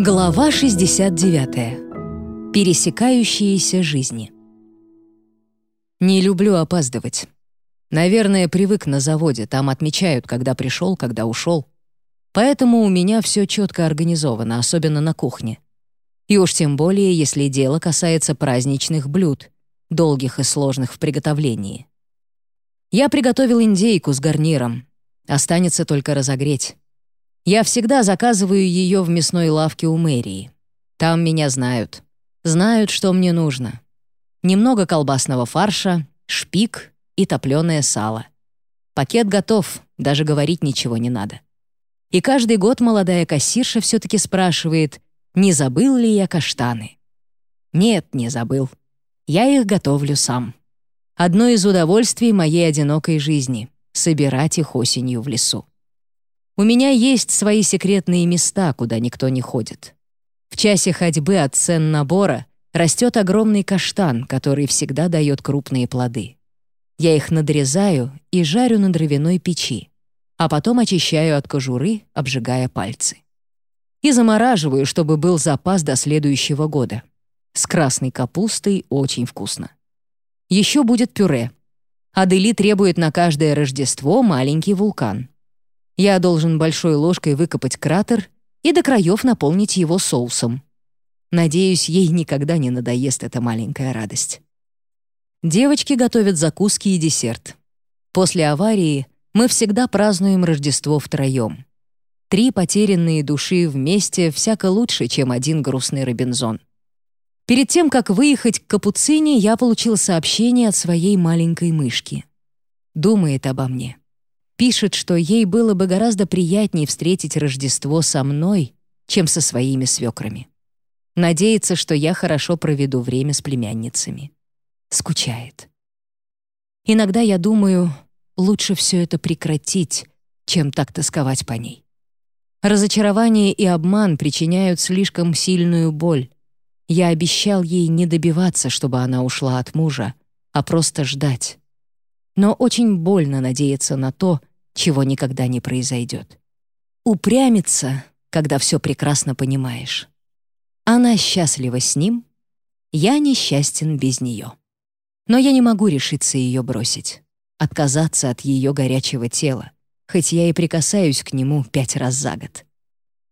Глава 69. Пересекающиеся жизни. Не люблю опаздывать. Наверное, привык на заводе, там отмечают, когда пришел, когда ушел. Поэтому у меня все четко организовано, особенно на кухне. И уж тем более, если дело касается праздничных блюд, долгих и сложных в приготовлении. Я приготовил индейку с гарниром. Останется только разогреть. Я всегда заказываю ее в мясной лавке у мэрии. Там меня знают. Знают, что мне нужно. Немного колбасного фарша, шпик и топленое сало. Пакет готов, даже говорить ничего не надо. И каждый год молодая кассирша все-таки спрашивает, не забыл ли я каштаны. Нет, не забыл. Я их готовлю сам. Одно из удовольствий моей одинокой жизни — собирать их осенью в лесу. У меня есть свои секретные места, куда никто не ходит. В часе ходьбы от цен набора растет огромный каштан, который всегда дает крупные плоды. Я их надрезаю и жарю на дровяной печи, а потом очищаю от кожуры, обжигая пальцы. И замораживаю, чтобы был запас до следующего года. С красной капустой очень вкусно. Еще будет пюре. Адели требует на каждое Рождество маленький вулкан. Я должен большой ложкой выкопать кратер и до краев наполнить его соусом. Надеюсь, ей никогда не надоест эта маленькая радость. Девочки готовят закуски и десерт. После аварии мы всегда празднуем Рождество втроем. Три потерянные души вместе всяко лучше, чем один грустный Робинзон. Перед тем, как выехать к Капуцине, я получил сообщение от своей маленькой мышки. Думает обо мне. Пишет, что ей было бы гораздо приятнее встретить Рождество со мной, чем со своими свекрами. Надеется, что я хорошо проведу время с племянницами. Скучает. Иногда я думаю, лучше все это прекратить, чем так тосковать по ней. Разочарование и обман причиняют слишком сильную боль, я обещал ей не добиваться, чтобы она ушла от мужа, а просто ждать. Но очень больно надеяться на то, чего никогда не произойдет. Упрямиться, когда все прекрасно понимаешь. Она счастлива с ним, я несчастен без нее. Но я не могу решиться ее бросить, отказаться от ее горячего тела, хоть я и прикасаюсь к нему пять раз за год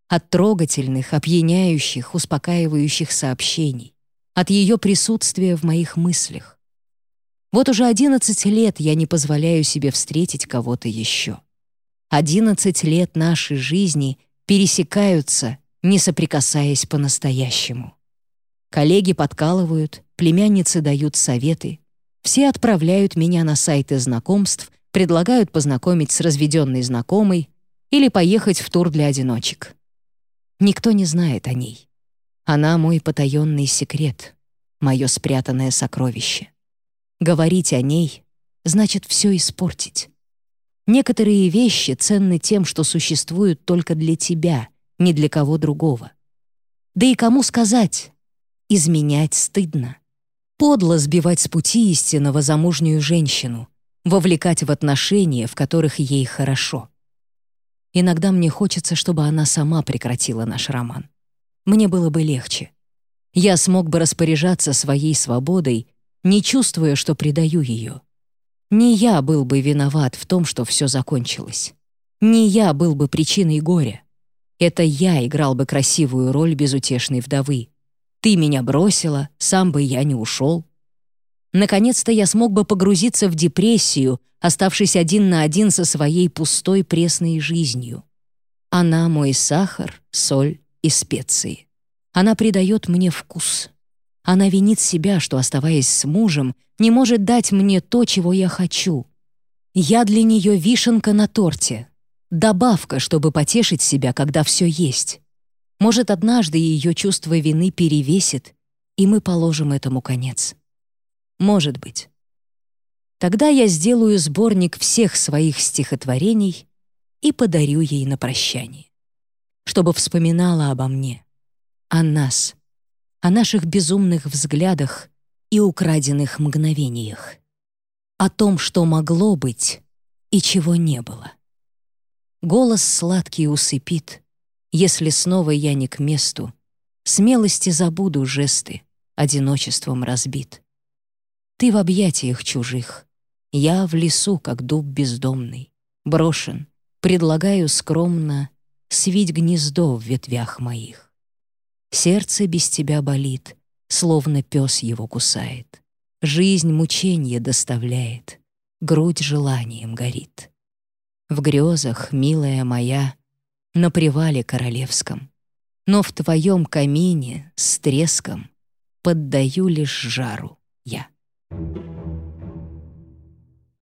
от трогательных, опьяняющих, успокаивающих сообщений, от ее присутствия в моих мыслях. Вот уже одиннадцать лет я не позволяю себе встретить кого-то еще. Одиннадцать лет нашей жизни пересекаются, не соприкасаясь по-настоящему. Коллеги подкалывают, племянницы дают советы, все отправляют меня на сайты знакомств, предлагают познакомить с разведенной знакомой или поехать в тур для одиночек. Никто не знает о ней. Она мой потаенный секрет, мое спрятанное сокровище. Говорить о ней значит все испортить. Некоторые вещи ценны тем, что существуют только для тебя, не для кого другого. Да и кому сказать? Изменять стыдно. Подло сбивать с пути истинного замужнюю женщину, вовлекать в отношения, в которых ей хорошо. Иногда мне хочется, чтобы она сама прекратила наш роман. Мне было бы легче. Я смог бы распоряжаться своей свободой, не чувствуя, что предаю ее. Не я был бы виноват в том, что все закончилось. Не я был бы причиной горя. Это я играл бы красивую роль безутешной вдовы. Ты меня бросила, сам бы я не ушел. Наконец-то я смог бы погрузиться в депрессию, оставшись один на один со своей пустой пресной жизнью. Она мой сахар, соль и специи. Она придает мне вкус. Она винит себя, что, оставаясь с мужем, не может дать мне то, чего я хочу. Я для нее вишенка на торте, добавка, чтобы потешить себя, когда все есть. Может, однажды ее чувство вины перевесит, и мы положим этому конец. Может быть. Тогда я сделаю сборник всех своих стихотворений и подарю ей на прощание. Чтобы вспоминала обо мне, о нас, о наших безумных взглядах и украденных мгновениях, о том, что могло быть и чего не было. Голос сладкий усыпит, Если снова я не к месту, смелости забуду жесты, одиночеством разбит. Ты в объятиях чужих, я в лесу, как дуб бездомный, брошен, предлагаю скромно свить гнездо в ветвях моих. Сердце без тебя болит, словно пес его кусает. Жизнь мученье доставляет, грудь желанием горит. В грезах, милая моя, на привале королевском, но в твоем камине с треском поддаю лишь жару я. Thank you.